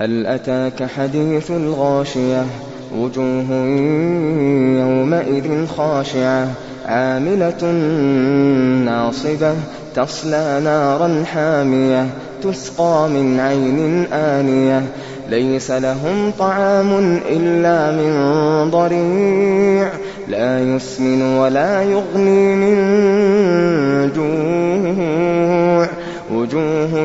هَلْ أَتَاكَ حَدِيثُ الْغَاشِيَةِ؟ وُجُوهٌ يَوْمَئِذٍ خَاشِعَةٌ. عَامِلَةٌ نَّاصِبَةٌ. تَصْلَىٰ نَارًا حَامِيَةً. تُسْقَىٰ مِنْ عَيْنٍ آنِيَةٍ. لَّيْسَ لَهُمْ طَعَامٌ إِلَّا مِن ضَرِيعٍ. لَّا يُسْمِنُ وَلَا يُغْنِي مِن